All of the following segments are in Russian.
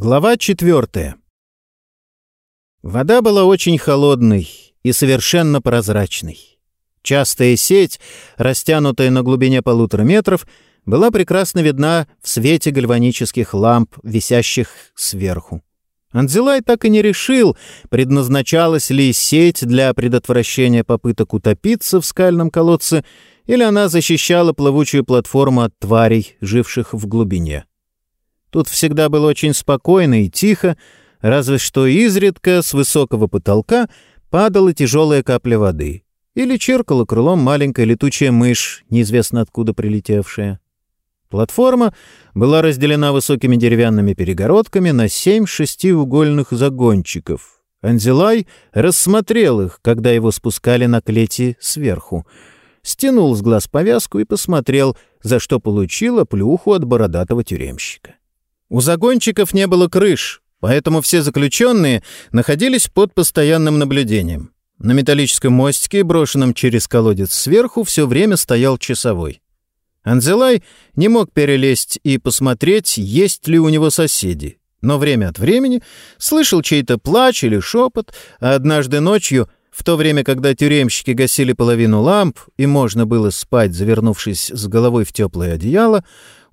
Глава четвертая. Вода была очень холодной и совершенно прозрачной. Частая сеть, растянутая на глубине полутора метров, была прекрасно видна в свете гальванических ламп, висящих сверху. Анзелай так и не решил, предназначалась ли сеть для предотвращения попыток утопиться в скальном колодце, или она защищала плавучую платформу от тварей, живших в глубине. Тут всегда было очень спокойно и тихо, разве что изредка с высокого потолка падала тяжелая капля воды или чиркала крылом маленькая летучая мышь, неизвестно откуда прилетевшая. Платформа была разделена высокими деревянными перегородками на семь шестиугольных загончиков. Анзелай рассмотрел их, когда его спускали на клети сверху. Стянул с глаз повязку и посмотрел, за что получила плюху от бородатого тюремщика. У загончиков не было крыш, поэтому все заключенные находились под постоянным наблюдением. На металлическом мостике, брошенном через колодец сверху, все время стоял часовой. Анзелай не мог перелезть и посмотреть, есть ли у него соседи, но время от времени слышал чей-то плач или шепот, а однажды ночью, в то время, когда тюремщики гасили половину ламп и можно было спать, завернувшись с головой в теплое одеяло,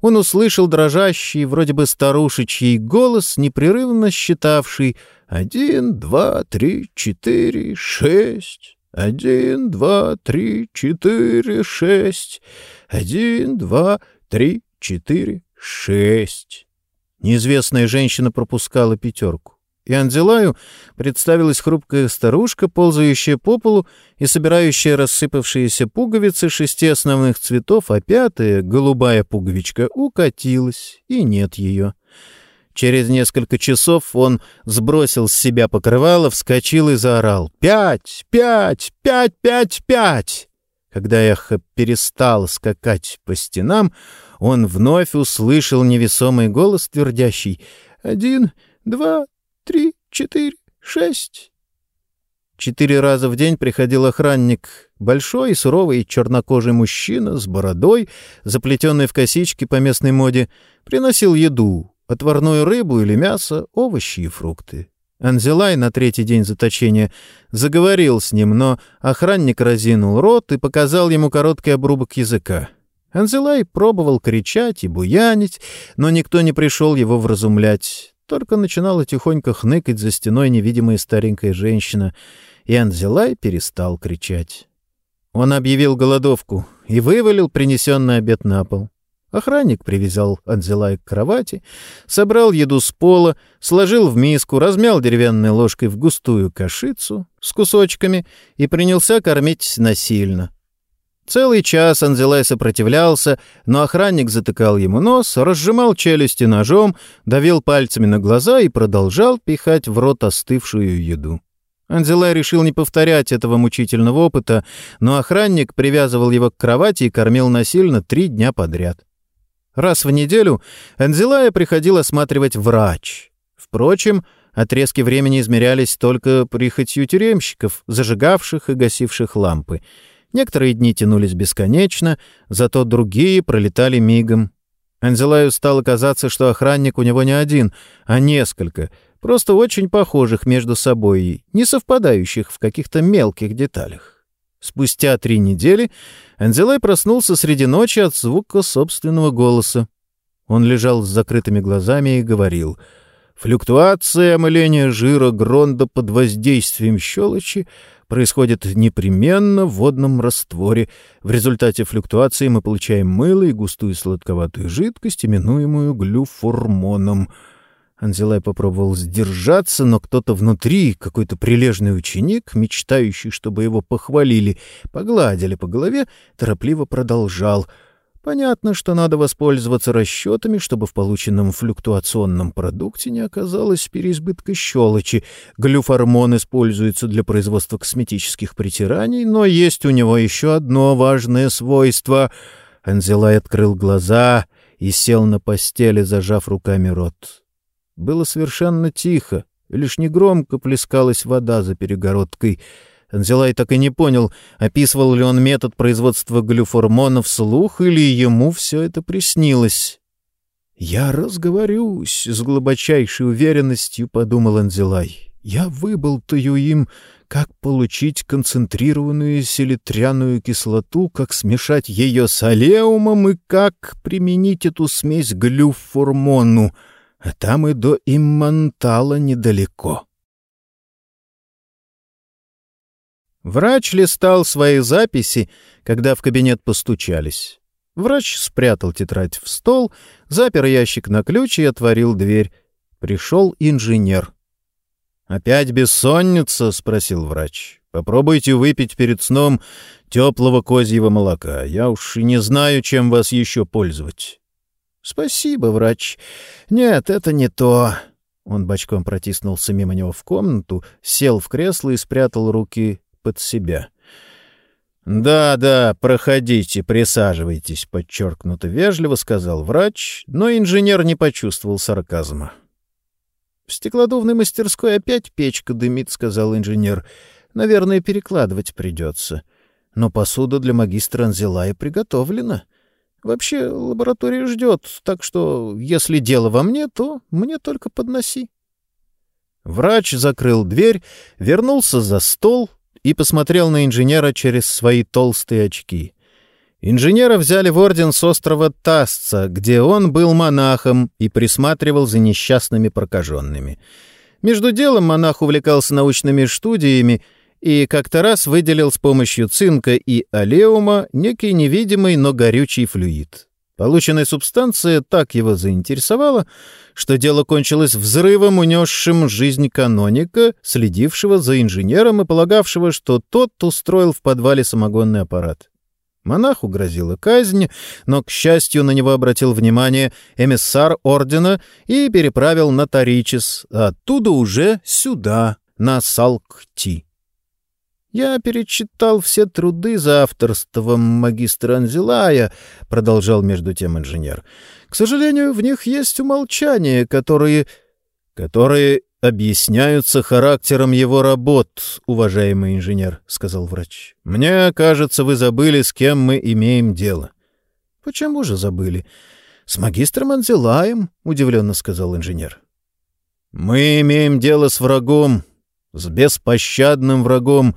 он услышал дрожащий, вроде бы старушечий голос, непрерывно считавший «один, два, три, четыре, шесть, один, два, три, четыре, шесть, один, два, три, четыре, шесть». Неизвестная женщина пропускала пятерку и Анзелаю представилась хрупкая старушка, ползающая по полу и собирающая рассыпавшиеся пуговицы шести основных цветов, а пятая, голубая пуговичка, укатилась, и нет ее. Через несколько часов он сбросил с себя покрывало, вскочил и заорал «Пять! Пять! Пять! Пять! Пять!» Когда эхо перестал скакать по стенам, он вновь услышал невесомый голос, твердящий «Один, два, три, четыре, шесть. Четыре раза в день приходил охранник, большой, суровый, чернокожий мужчина с бородой, заплетенный в косички по местной моде, приносил еду, отварную рыбу или мясо, овощи и фрукты. Анзелай на третий день заточения заговорил с ним, но охранник разинул рот и показал ему короткий обрубок языка. Анзелай пробовал кричать и буянить, но никто не пришел его вразумлять. Только начинала тихонько хныкать за стеной невидимая старенькая женщина, и Анзелай перестал кричать. Он объявил голодовку и вывалил принесенный обед на пол. Охранник привязал Анзелай к кровати, собрал еду с пола, сложил в миску, размял деревянной ложкой в густую кашицу с кусочками и принялся кормить насильно. Целый час Анзелай сопротивлялся, но охранник затыкал ему нос, разжимал челюсти ножом, давил пальцами на глаза и продолжал пихать в рот остывшую еду. Анзелай решил не повторять этого мучительного опыта, но охранник привязывал его к кровати и кормил насильно три дня подряд. Раз в неделю Анзелая приходил осматривать врач. Впрочем, отрезки времени измерялись только прихотью тюремщиков, зажигавших и гасивших лампы — Некоторые дни тянулись бесконечно, зато другие пролетали мигом. Анзелаю стало казаться, что охранник у него не один, а несколько, просто очень похожих между собой, не совпадающих в каких-то мелких деталях. Спустя три недели Анзелай проснулся среди ночи от звука собственного голоса. Он лежал с закрытыми глазами и говорил — Флюктуация омыления жира Гронда под воздействием щелочи происходит непременно в водном растворе. В результате флюктуации мы получаем мыло и густую сладковатую жидкость, именуемую глюформоном. Анзелай попробовал сдержаться, но кто-то внутри, какой-то прилежный ученик, мечтающий, чтобы его похвалили, погладили по голове, торопливо продолжал — Понятно, что надо воспользоваться расчетами, чтобы в полученном флюктуационном продукте не оказалось переизбытка щелочи. Глюформон используется для производства косметических притираний, но есть у него еще одно важное свойство. Анзелай открыл глаза и сел на постели, зажав руками рот. Было совершенно тихо, лишь негромко плескалась вода за перегородкой — Анзелай так и не понял, описывал ли он метод производства глюформона вслух или ему все это приснилось. «Я разговорюсь с глубочайшей уверенностью», — подумал Анзелай. «Я выболтаю им, как получить концентрированную селитряную кислоту, как смешать ее с алеумом и как применить эту смесь глюформону, а там и до иммантала недалеко». Врач листал свои записи, когда в кабинет постучались. Врач спрятал тетрадь в стол, запер ящик на ключ и отворил дверь. Пришел инженер. «Опять бессонница?» — спросил врач. «Попробуйте выпить перед сном теплого козьего молока. Я уж и не знаю, чем вас еще пользовать». «Спасибо, врач. Нет, это не то». Он бочком протиснулся мимо него в комнату, сел в кресло и спрятал руки под себя. «Да, да, проходите, присаживайтесь», — подчеркнуто вежливо сказал врач, но инженер не почувствовал сарказма. «В стеклодувной мастерской опять печка дымит», — сказал инженер. «Наверное, перекладывать придется. Но посуда для магистра Анзелая приготовлена. Вообще, лаборатория ждет, так что, если дело во мне, то мне только подноси». Врач закрыл дверь, вернулся за стол, и посмотрел на инженера через свои толстые очки. Инженера взяли в орден с острова Тасца, где он был монахом и присматривал за несчастными прокаженными. Между делом монах увлекался научными студиями и как-то раз выделил с помощью цинка и алеума некий невидимый, но горючий флюид. Полученная субстанция так его заинтересовала, что дело кончилось взрывом, унесшим жизнь каноника, следившего за инженером и полагавшего, что тот устроил в подвале самогонный аппарат. Монаху грозила казнь, но, к счастью, на него обратил внимание эмиссар ордена и переправил на Таричис, а оттуда уже сюда, на Салкти. «Я перечитал все труды за авторством магистра Анзелая», — продолжал между тем инженер. «К сожалению, в них есть умолчания, которые...» «Которые объясняются характером его работ, уважаемый инженер», — сказал врач. «Мне кажется, вы забыли, с кем мы имеем дело». «Почему же забыли?» «С магистром Анзелаем», — удивленно сказал инженер. «Мы имеем дело с врагом, с беспощадным врагом,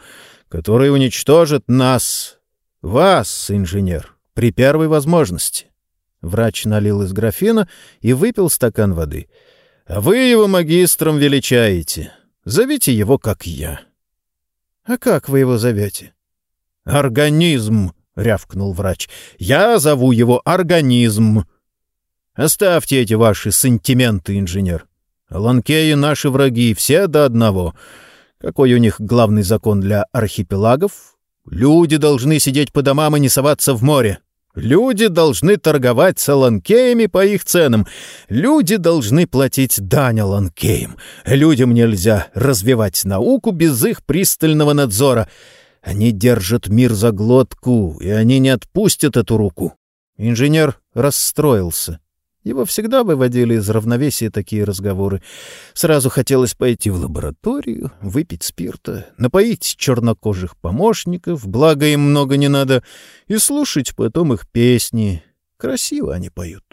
который уничтожит нас, вас, инженер, при первой возможности. Врач налил из графина и выпил стакан воды. А вы его магистром величаете. Зовите его, как я. — А как вы его зовете? — Организм, — рявкнул врач. — Я зову его организм. Оставьте эти ваши сантименты, инженер. Ланкеи — наши враги, все до одного — какой у них главный закон для архипелагов? Люди должны сидеть по домам и не соваться в море. Люди должны торговать с аланкеями по их ценам. Люди должны платить дань аланкеям. Людям нельзя развивать науку без их пристального надзора. Они держат мир за глотку, и они не отпустят эту руку. Инженер расстроился. Его всегда выводили из равновесия такие разговоры. Сразу хотелось пойти в лабораторию, выпить спирта, напоить чернокожих помощников, благо им много не надо, и слушать потом их песни. Красиво они поют.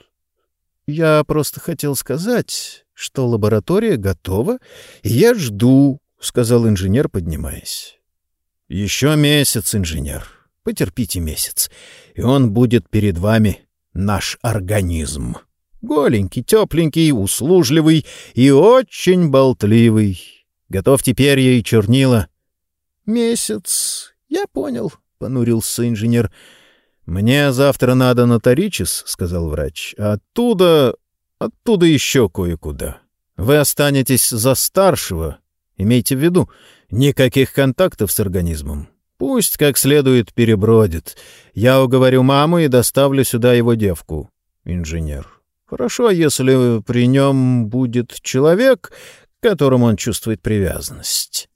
Я просто хотел сказать, что лаборатория готова, и я жду, — сказал инженер, поднимаясь. — Еще месяц, инженер. Потерпите месяц, и он будет перед вами, наш организм. Голенький, тепленький, услужливый и очень болтливый. Готов теперь ей чернила. — Месяц. Я понял, — понурился инженер. — Мне завтра надо на Торичес, — сказал врач. — Оттуда... оттуда еще кое-куда. Вы останетесь за старшего. Имейте в виду, никаких контактов с организмом. Пусть как следует перебродит. Я уговорю маму и доставлю сюда его девку. Инженер. Хорошо, если при нем будет человек, к которому он чувствует привязанность.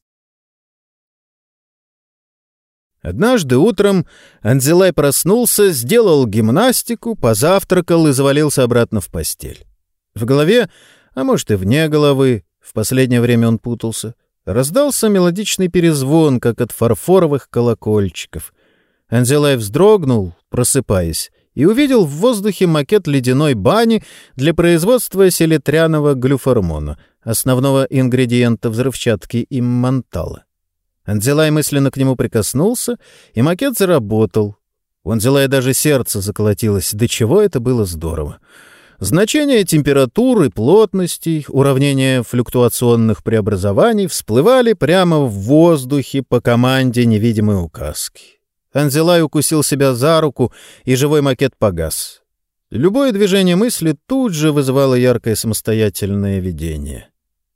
Однажды утром Анзелай проснулся, сделал гимнастику, позавтракал и завалился обратно в постель. В голове, а может и вне головы, в последнее время он путался, раздался мелодичный перезвон, как от фарфоровых колокольчиков. Анзелай вздрогнул, просыпаясь, и увидел в воздухе макет ледяной бани для производства селитряного глюформона, основного ингредиента взрывчатки иммантала. Анзелай мысленно к нему прикоснулся, и макет заработал. У Анзелая даже сердце заколотилось. До чего это было здорово! Значения температуры, плотностей, уравнения флюктуационных преобразований всплывали прямо в воздухе по команде невидимой указки. Анзелай укусил себя за руку, и живой макет погас. Любое движение мысли тут же вызывало яркое самостоятельное видение.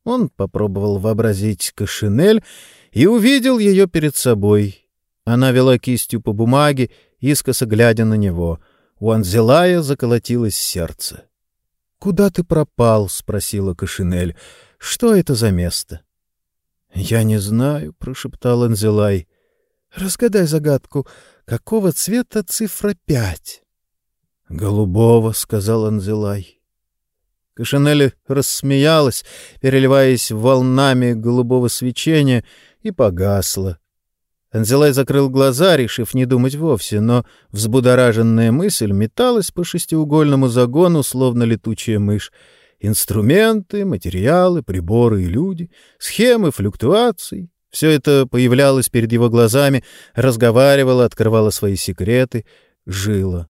Он попробовал вообразить кошинель и увидел ее перед собой. Она вела кистью по бумаге, искоса глядя на него. У Анзелая заколотилось сердце. «Куда ты пропал?» — спросила Кашинель. «Что это за место?» «Я не знаю», — прошептал Анзелай. «Разгадай загадку. Какого цвета цифра пять?» «Голубого», — сказал Анзелай. Кашинель рассмеялась, переливаясь волнами голубого свечения, и погасла. Анзелай закрыл глаза, решив не думать вовсе, но взбудораженная мысль металась по шестиугольному загону, словно летучая мышь. Инструменты, материалы, приборы и люди, схемы флюктуаций — все это появлялось перед его глазами, разговаривало, открывало свои секреты, жило.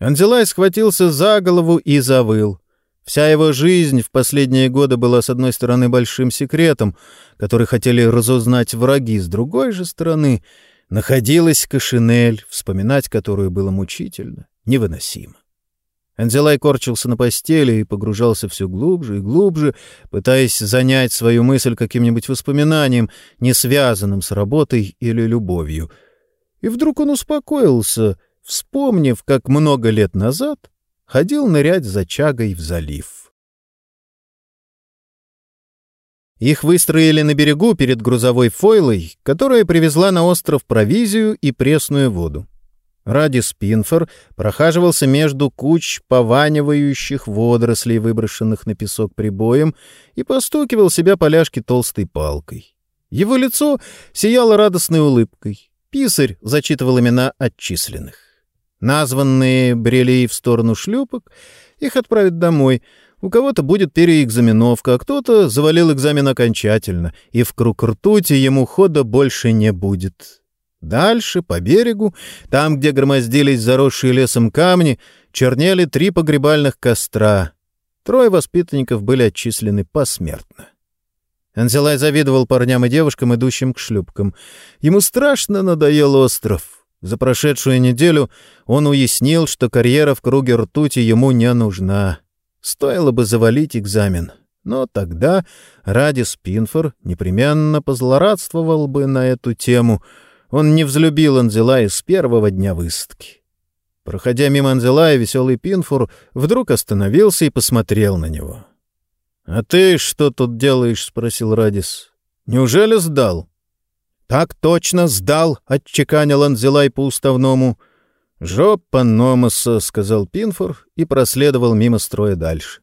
Анзелай схватился за голову и завыл. Вся его жизнь в последние годы была, с одной стороны, большим секретом, который хотели разузнать враги, с другой же стороны, находилась Кашинель, вспоминать которую было мучительно, невыносимо. Энзелай корчился на постели и погружался все глубже и глубже, пытаясь занять свою мысль каким-нибудь воспоминанием, не связанным с работой или любовью. И вдруг он успокоился, вспомнив, как много лет назад ходил нырять за чагой в залив. Их выстроили на берегу перед грузовой фойлой, которая привезла на остров провизию и пресную воду. Ради Спинфор прохаживался между куч пованивающих водорослей, выброшенных на песок прибоем, и постукивал себя поляшки толстой палкой. Его лицо сияло радостной улыбкой. Писарь зачитывал имена отчисленных. Названные брели в сторону шлюпок, их отправят домой. У кого-то будет переэкзаменовка, а кто-то завалил экзамен окончательно, и в круг ртути ему хода больше не будет. Дальше, по берегу, там, где громоздились заросшие лесом камни, чернели три погребальных костра. Трое воспитанников были отчислены посмертно. Анзелай завидовал парням и девушкам, идущим к шлюпкам. Ему страшно надоел остров. За прошедшую неделю он уяснил, что карьера в круге ртути ему не нужна. Стоило бы завалить экзамен. Но тогда ради Спинфор непременно позлорадствовал бы на эту тему. Он не взлюбил Анзелая с первого дня выставки. Проходя мимо Анзелая, веселый Пинфур вдруг остановился и посмотрел на него. — А ты что тут делаешь? — спросил Радис. — Неужели сдал? — «Так точно сдал», — отчеканил Анзелай по уставному. «Жопа Номоса», — сказал Пинфор и проследовал мимо строя дальше.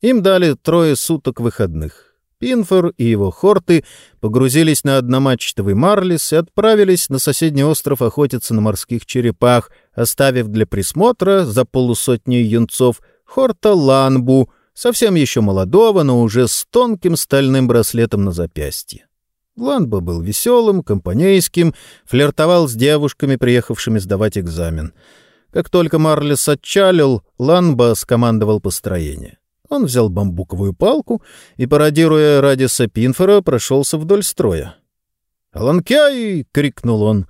Им дали трое суток выходных. Пинфор и его хорты погрузились на одномачтовый марлис и отправились на соседний остров охотиться на морских черепах, оставив для присмотра за полусотней юнцов хорта Ланбу, совсем еще молодого, но уже с тонким стальным браслетом на запястье. Ланба был веселым, компанейским, флиртовал с девушками, приехавшими сдавать экзамен. Как только Марлис отчалил, Ланба скомандовал построение. Он взял бамбуковую палку и, пародируя Радиса Пинфора, прошелся вдоль строя. «Аланкяй!» — крикнул он.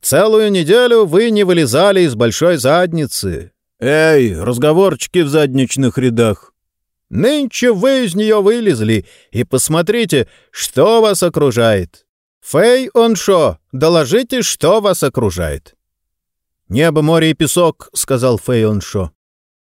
«Целую неделю вы не вылезали из большой задницы!» «Эй, разговорчики в задничных рядах! Нынче вы из нее вылезли, и посмотрите, что вас окружает. Фэй Оншо, доложите, что вас окружает. «Небо, море и песок», — сказал Фэй Оншо.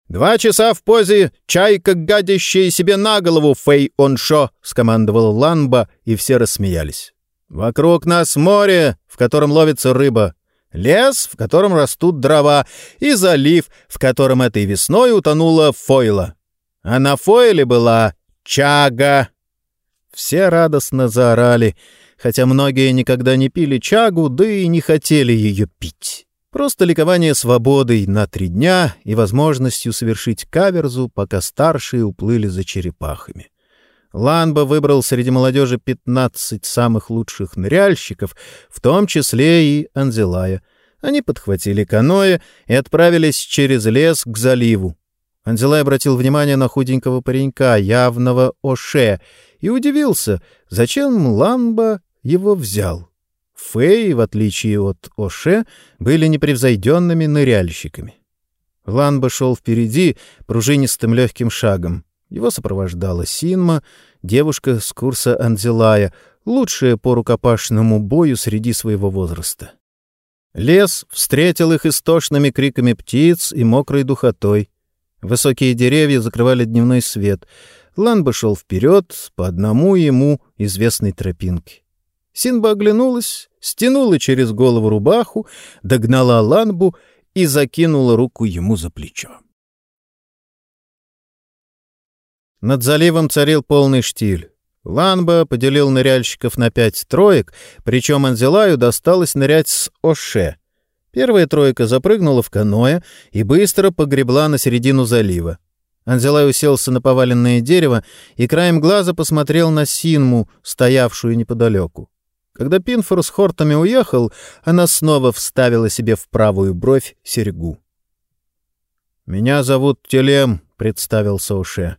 «Два часа в позе, чайка, гадящая себе на голову, Фэй Оншо», — скомандовал Ланба, и все рассмеялись. «Вокруг нас море, в котором ловится рыба, лес, в котором растут дрова, и залив, в котором этой весной утонула Фойла а на фойле была чага. Все радостно заорали, хотя многие никогда не пили чагу, да и не хотели ее пить. Просто ликование свободой на три дня и возможностью совершить каверзу, пока старшие уплыли за черепахами. Ланба выбрал среди молодежи 15 самых лучших ныряльщиков, в том числе и Анзелая. Они подхватили каноэ и отправились через лес к заливу. Анзелай обратил внимание на худенького паренька, явного Оше, и удивился, зачем Ламба его взял. Фэй, в отличие от Оше, были непревзойденными ныряльщиками. Ланба шел впереди пружинистым легким шагом. Его сопровождала Синма, девушка с курса Анзелая, лучшая по рукопашному бою среди своего возраста. Лес встретил их истошными криками птиц и мокрой духотой. Высокие деревья закрывали дневной свет. Ланба шел вперед по одному ему известной тропинке. Синба оглянулась, стянула через голову рубаху, догнала Ланбу и закинула руку ему за плечо. Над заливом царил полный штиль. Ланба поделил ныряльщиков на пять троек, причем Анзелаю досталось нырять с Оше. Первая тройка запрыгнула в каноэ и быстро погребла на середину залива. Анзелай уселся на поваленное дерево и краем глаза посмотрел на Синму, стоявшую неподалеку. Когда Пинфор с Хортами уехал, она снова вставила себе в правую бровь серьгу. «Меня зовут Телем», — представился Уше.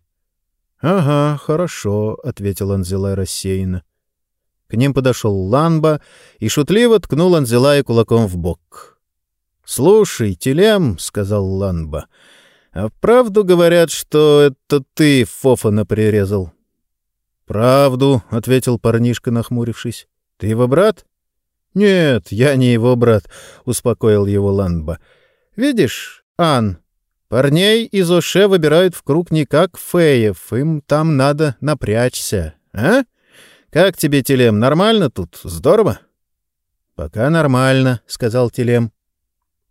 «Ага, хорошо», — ответил Анзелай рассеянно. К ним подошел Ланба и шутливо ткнул Анзелая кулаком в бок. «Слушай, Телем», — сказал Ланба, — «а правду говорят, что это ты Фофана прирезал?» «Правду», — ответил парнишка, нахмурившись. Ты его брат? Нет, я не его брат, успокоил его Ланба. Видишь, Ан, парней из Оше выбирают в круг не как феев, им там надо напрячься, а? Как тебе, Телем, нормально тут? Здорово? Пока нормально, сказал Телем.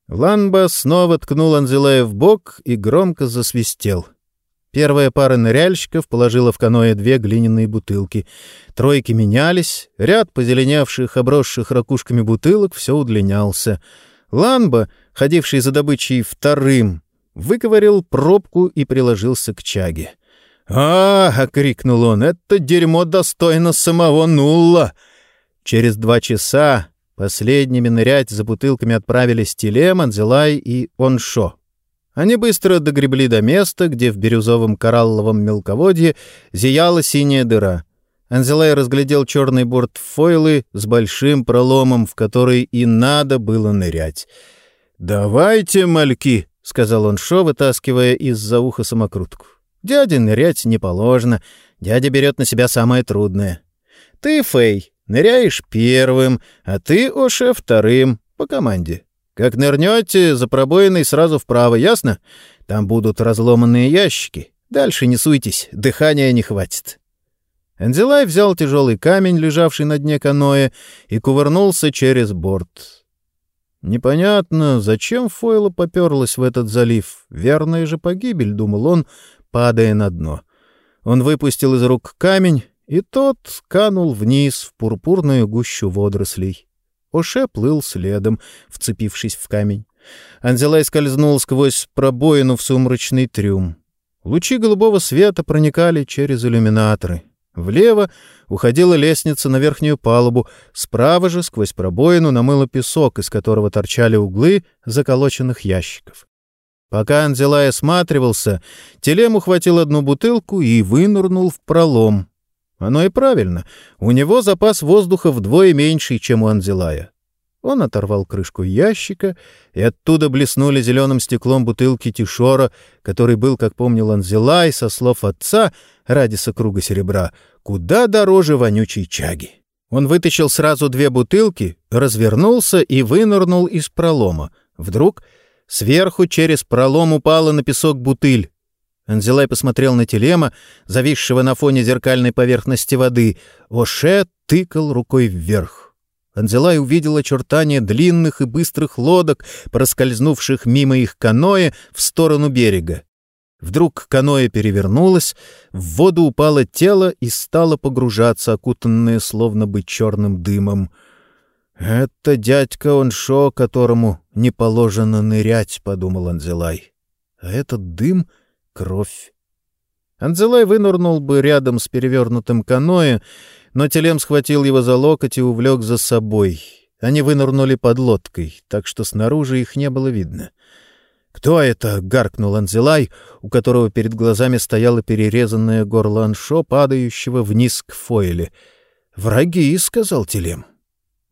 Ланба снова ткнул Анзелая в бок и громко засвистел. Первая пара ныряльщиков положила в каноэ две глиняные бутылки. Тройки менялись, ряд позеленявших, обросших ракушками бутылок все удлинялся. Ланба, ходивший за добычей вторым, выковырял пробку и приложился к чаге. «А, — крикнул он, — это дерьмо достойно самого Нулла!» Через два часа последними нырять за бутылками отправились Телем, Анзелай и Оншо. Они быстро догребли до места, где в бирюзовом коралловом мелководье зияла синяя дыра. Анзелай разглядел черный борт фойлы с большим проломом, в который и надо было нырять. «Давайте, мальки!» — сказал он Шо, вытаскивая из-за уха самокрутку. «Дяде нырять не положено. Дядя берет на себя самое трудное. Ты, Фэй, ныряешь первым, а ты, Оше, вторым, по команде. Как нырнете, за пробоиной сразу вправо, ясно? Там будут разломанные ящики. Дальше не суйтесь, дыхания не хватит». Энзелай взял тяжелый камень, лежавший на дне каноэ, и кувырнулся через борт. Непонятно, зачем Фойла поперлась в этот залив. Верная же погибель, — думал он, падая на дно. Он выпустил из рук камень, и тот канул вниз в пурпурную гущу водорослей. Оше плыл следом, вцепившись в камень. Анзелай скользнул сквозь пробоину в сумрачный трюм. Лучи голубого света проникали через иллюминаторы. Влево уходила лестница на верхнюю палубу, справа же сквозь пробоину намыло песок, из которого торчали углы заколоченных ящиков. Пока Анзелай осматривался, Телем ухватил одну бутылку и вынурнул в пролом. Оно и правильно. У него запас воздуха вдвое меньший, чем у Анзелая. Он оторвал крышку ящика, и оттуда блеснули зеленым стеклом бутылки Тишора, который был, как помнил Анзелай, со слов отца, ради сокруга серебра, куда дороже вонючей чаги. Он вытащил сразу две бутылки, развернулся и вынырнул из пролома. Вдруг сверху через пролом упала на песок бутыль. Анзелай посмотрел на Телема, зависшего на фоне зеркальной поверхности воды. Оше тыкал рукой вверх. Анзелай увидел очертания длинных и быстрых лодок, проскользнувших мимо их каноэ в сторону берега. Вдруг каноэ перевернулось, в воду упало тело и стало погружаться, окутанное словно бы черным дымом. «Это дядька он шо, которому не положено нырять», — подумал Анзелай. «А этот дым — кровь». Анзелай вынырнул бы рядом с перевернутым каноэ, но Телем схватил его за локоть и увлек за собой. Они вынырнули под лодкой, так что снаружи их не было видно. «Кто это?» — гаркнул Анзелай, у которого перед глазами стояло перерезанное горло аншо, падающего вниз к фойле. «Враги», — сказал Телем.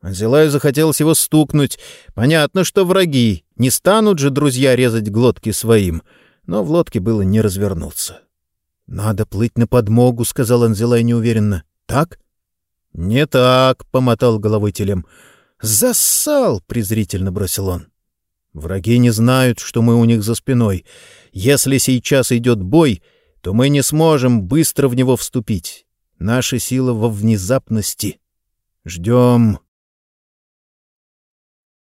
Анзелаю захотелось его стукнуть. Понятно, что враги. Не станут же друзья резать глотки своим. Но в лодке было не развернуться. — Надо плыть на подмогу, — сказал Анзелай неуверенно. — Так? — Не так, — помотал головой телем. — Зассал, — презрительно бросил он. — Враги не знают, что мы у них за спиной. Если сейчас идет бой, то мы не сможем быстро в него вступить. Наша сила во внезапности. Ждем.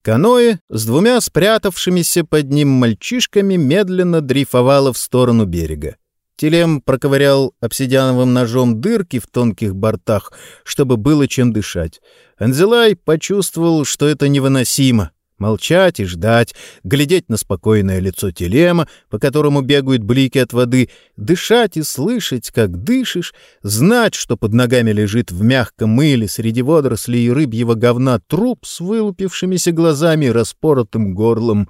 Каноэ с двумя спрятавшимися под ним мальчишками медленно дрейфовало в сторону берега. Телем проковырял обсидиановым ножом дырки в тонких бортах, чтобы было чем дышать. Анзелай почувствовал, что это невыносимо. Молчать и ждать, глядеть на спокойное лицо телема, по которому бегают блики от воды, дышать и слышать, как дышишь, знать, что под ногами лежит в мягком мыле среди водорослей и рыбьего говна труп с вылупившимися глазами и распоротым горлом.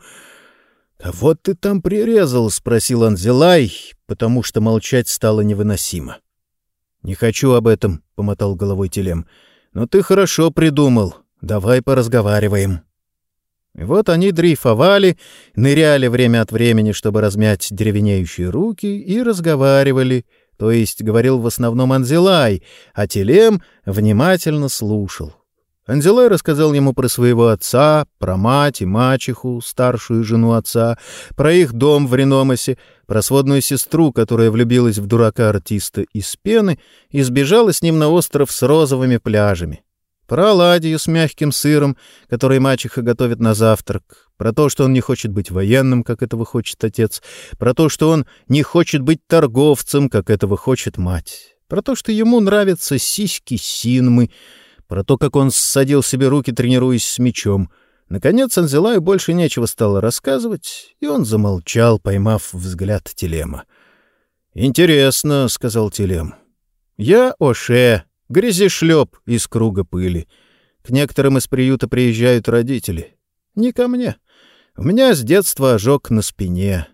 «Кого ты там прирезал?» — спросил Анзелай, потому что молчать стало невыносимо. «Не хочу об этом», — помотал головой телем. «Но ты хорошо придумал. Давай поразговариваем». И вот они дрейфовали, ныряли время от времени, чтобы размять деревенеющие руки, и разговаривали, то есть говорил в основном Анзелай, а Телем внимательно слушал. Анзелай рассказал ему про своего отца, про мать и мачеху, старшую жену отца, про их дом в Реномасе, про сводную сестру, которая влюбилась в дурака-артиста из пены и сбежала с ним на остров с розовыми пляжами про оладью с мягким сыром, который мачеха готовит на завтрак, про то, что он не хочет быть военным, как этого хочет отец, про то, что он не хочет быть торговцем, как этого хочет мать, про то, что ему нравятся сиськи Синмы, про то, как он ссадил себе руки, тренируясь с мечом. Наконец Анзелаю больше нечего стало рассказывать, и он замолчал, поймав взгляд Телема. «Интересно», — сказал Телем. «Я Оше, Грязешлеп из круга пыли. К некоторым из приюта приезжают родители. Не ко мне. У меня с детства ожог на спине.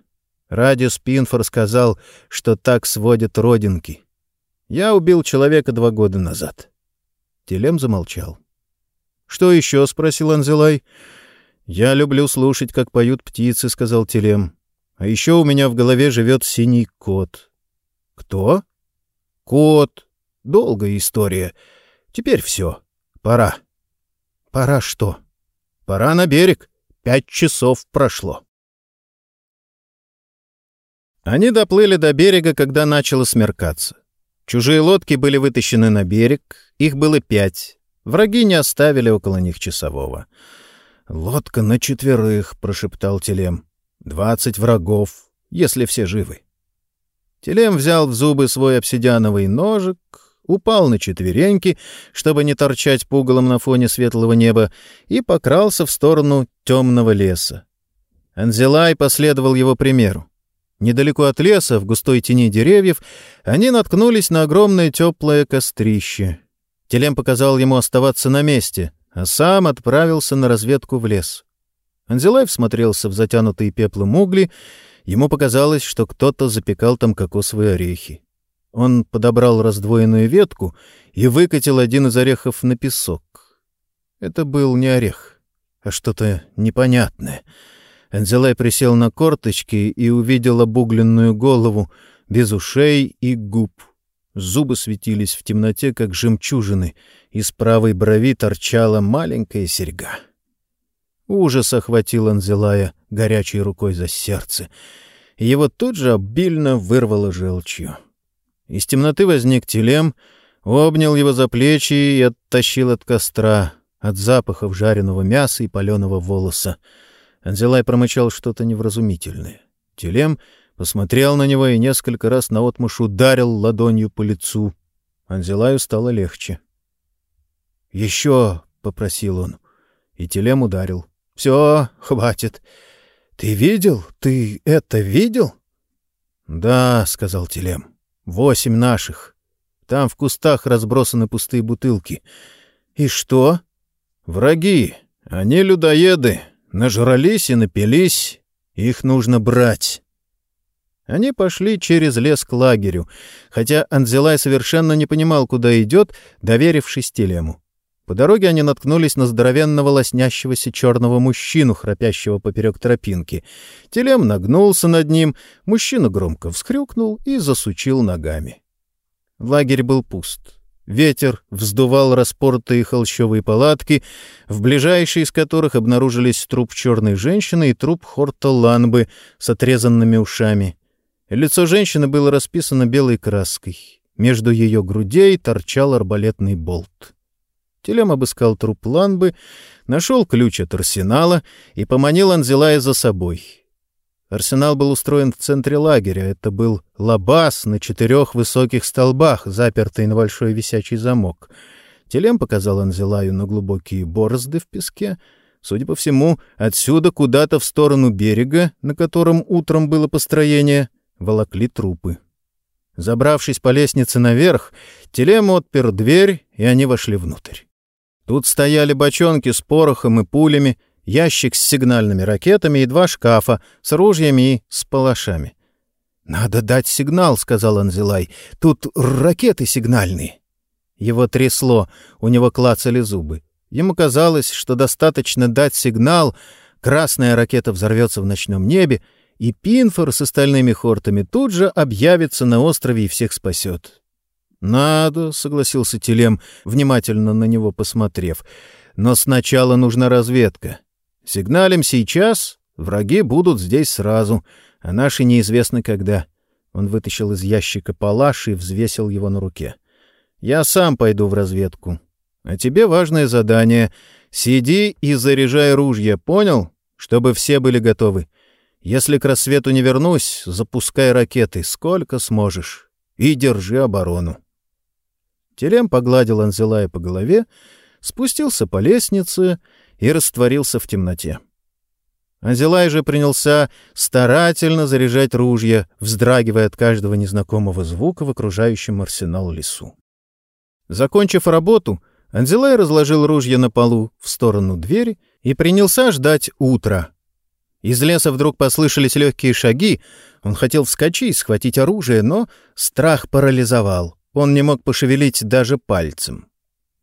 Радио Спинфор сказал, что так сводят родинки. Я убил человека два года назад. Телем замолчал. — Что еще? — спросил Анзелай. — Я люблю слушать, как поют птицы, — сказал Телем. — А еще у меня в голове живет синий кот. — Кто? — Кот. Долгая история. Теперь все. Пора. Пора что? Пора на берег. Пять часов прошло. Они доплыли до берега, когда начало смеркаться. Чужие лодки были вытащены на берег, их было пять. Враги не оставили около них часового. «Лодка на четверых», — прошептал Телем. «Двадцать врагов, если все живы». Телем взял в зубы свой обсидиановый ножик, упал на четвереньки, чтобы не торчать пугалом на фоне светлого неба, и покрался в сторону темного леса. Анзелай последовал его примеру. Недалеко от леса, в густой тени деревьев, они наткнулись на огромное теплое кострище. Телем показал ему оставаться на месте, а сам отправился на разведку в лес. Анзелай всмотрелся в затянутые пеплом угли, ему показалось, что кто-то запекал там кокосовые орехи. Он подобрал раздвоенную ветку и выкатил один из орехов на песок. Это был не орех, а что-то непонятное. Энзелай присел на корточки и увидел обугленную голову, без ушей и губ. Зубы светились в темноте, как жемчужины, из правой брови торчала маленькая серьга. Ужас охватил Анзелая горячей рукой за сердце, и его тут же обильно вырвало желчью. Из темноты возник телем, обнял его за плечи и оттащил от костра, от запахов жареного мяса и паленого волоса. Анзелай промычал что-то невразумительное. Телем посмотрел на него и несколько раз наотмашь ударил ладонью по лицу. Анзелаю стало легче. — Еще, — попросил он, и Телем ударил. «Все, хватит. Ты видел? Ты это видел?» «Да», — сказал Телем. «Восемь наших. Там в кустах разбросаны пустые бутылки. И что?» «Враги. Они людоеды. Нажрались и напились. Их нужно брать». Они пошли через лес к лагерю, хотя Анзелай совершенно не понимал, куда идет, доверившись Телему. По дороге они наткнулись на здоровенного лоснящегося черного мужчину, храпящего поперек тропинки. Телем нагнулся над ним, мужчина громко вскрюкнул и засучил ногами. Лагерь был пуст. Ветер вздувал распортые холщовые палатки, в ближайшей из которых обнаружились труп черной женщины и труп Хорта Ланбы с отрезанными ушами. Лицо женщины было расписано белой краской. Между ее грудей торчал арбалетный болт. Телем обыскал труп Ланбы, нашел ключ от арсенала и поманил Анзелая за собой. Арсенал был устроен в центре лагеря. Это был лабаз на четырех высоких столбах, запертый на большой висячий замок. Телем показал Анзелаю на глубокие борозды в песке. Судя по всему, отсюда куда-то в сторону берега, на котором утром было построение, волокли трупы. Забравшись по лестнице наверх, Телем отпер дверь, и они вошли внутрь. Тут стояли бочонки с порохом и пулями, ящик с сигнальными ракетами и два шкафа с ружьями и с палашами. «Надо дать сигнал», — сказал Анзелай. «Тут ракеты сигнальные». Его трясло, у него клацали зубы. Ему казалось, что достаточно дать сигнал, красная ракета взорвется в ночном небе, и Пинфор с остальными хортами тут же объявится на острове и всех спасет. «Надо», — согласился Телем, внимательно на него посмотрев. «Но сначала нужна разведка. Сигналим сейчас, враги будут здесь сразу, а наши неизвестно когда». Он вытащил из ящика палаш и взвесил его на руке. «Я сам пойду в разведку. А тебе важное задание. Сиди и заряжай ружья, понял? Чтобы все были готовы. Если к рассвету не вернусь, запускай ракеты, сколько сможешь, и держи оборону». Телем погладил Анзелая по голове, спустился по лестнице и растворился в темноте. Анзелай же принялся старательно заряжать ружья, вздрагивая от каждого незнакомого звука в окружающем арсенал лесу. Закончив работу, Анзелай разложил ружья на полу в сторону двери и принялся ждать утра. Из леса вдруг послышались легкие шаги. Он хотел вскочить, схватить оружие, но страх парализовал. Он не мог пошевелить даже пальцем.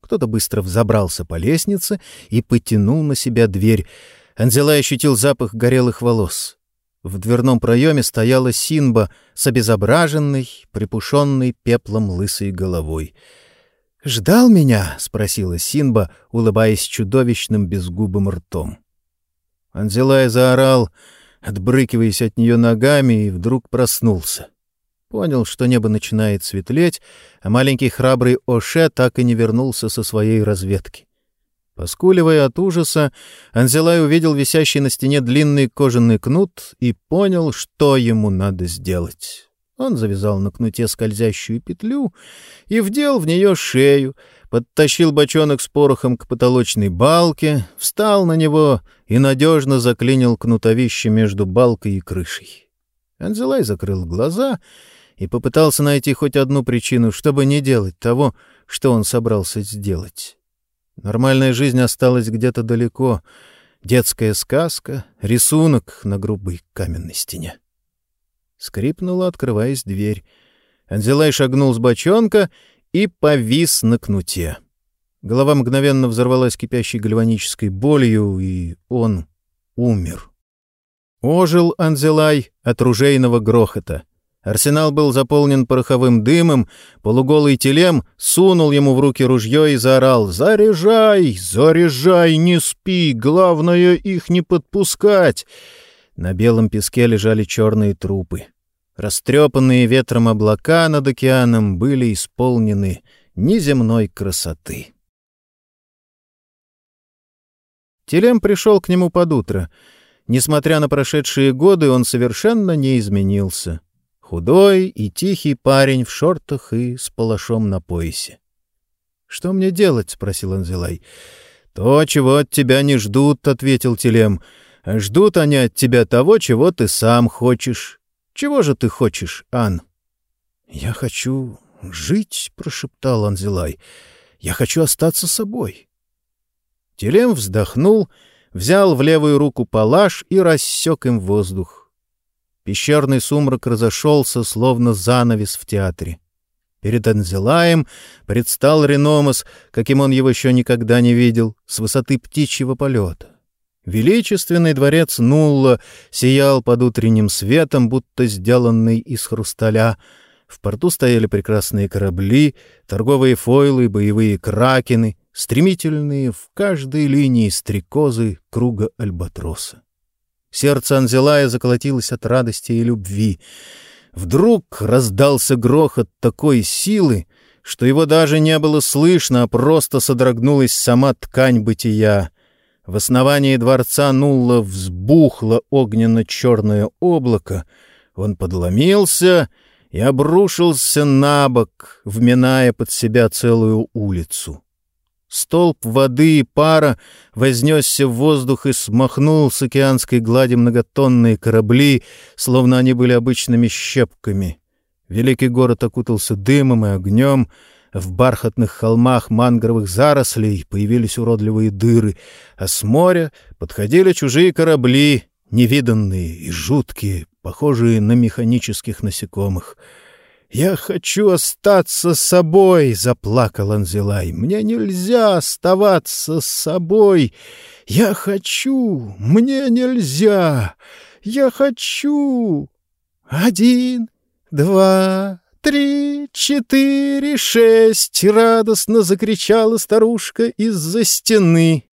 Кто-то быстро взобрался по лестнице и потянул на себя дверь. Анзела ощутил запах горелых волос. В дверном проеме стояла Синба с обезображенной, припушенной пеплом лысой головой. «Ждал меня?» — спросила Синба, улыбаясь чудовищным безгубым ртом. Анзелай заорал, отбрыкиваясь от нее ногами, и вдруг проснулся. Понял, что небо начинает светлеть, а маленький храбрый Оше так и не вернулся со своей разведки. Поскуливая от ужаса, Анзелай увидел висящий на стене длинный кожаный кнут и понял, что ему надо сделать. Он завязал на кнуте скользящую петлю и вдел в нее шею, подтащил бочонок с порохом к потолочной балке, встал на него и надежно заклинил кнутовище между балкой и крышей. Анзелай закрыл глаза и попытался найти хоть одну причину, чтобы не делать того, что он собрался сделать. Нормальная жизнь осталась где-то далеко. Детская сказка, рисунок на грубой каменной стене. Скрипнула, открываясь дверь. Анзелай шагнул с бочонка и повис на кнуте. Голова мгновенно взорвалась кипящей гальванической болью, и он умер. Ожил Анзелай от ружейного грохота — Арсенал был заполнен пороховым дымом, полуголый телем сунул ему в руки ружье и заорал «Заряжай! Заряжай! Не спи! Главное, их не подпускать!» На белом песке лежали черные трупы. Растрепанные ветром облака над океаном были исполнены неземной красоты. Телем пришел к нему под утро. Несмотря на прошедшие годы, он совершенно не изменился. Худой и тихий парень в шортах и с палашом на поясе. — Что мне делать? — спросил Анзелай. — «То, чего от тебя не ждут», — ответил Телем. «Ждут они от тебя того, чего ты сам хочешь. Чего же ты хочешь, Ан?» «Я хочу жить», — прошептал Анзелай. «Я хочу остаться собой». Телем вздохнул, взял в левую руку палаш и рассек им воздух. Пещерный сумрак разошелся, словно занавес в театре. Перед Анзелаем предстал Реномас, каким он его еще никогда не видел, с высоты птичьего полета. Величественный дворец Нулла сиял под утренним светом, будто сделанный из хрусталя. В порту стояли прекрасные корабли, торговые фойлы, боевые кракены, стремительные в каждой линии стрекозы круга альбатроса. Сердце Анзелая заколотилось от радости и любви — Вдруг раздался грохот такой силы, что его даже не было слышно, а просто содрогнулась сама ткань бытия. В основании дворца Нулла взбухло огненно-черное облако. Он подломился и обрушился на бок, вминая под себя целую улицу. Столб воды и пара вознесся в воздух и смахнул с океанской глади многотонные корабли, словно они были обычными щепками. Великий город окутался дымом и огнем, в бархатных холмах мангровых зарослей появились уродливые дыры, а с моря подходили чужие корабли, невиданные и жуткие, похожие на механических насекомых — «Я хочу остаться собой!» — заплакал Анзелай. «Мне нельзя оставаться с собой! Я хочу! Мне нельзя! Я хочу!» «Один, два, три, четыре, шесть!» — радостно закричала старушка из-за стены.